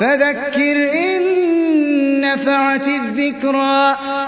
فَذَكِّرْ إِن نَّفَعَتِ الذِّكْرَىٰ.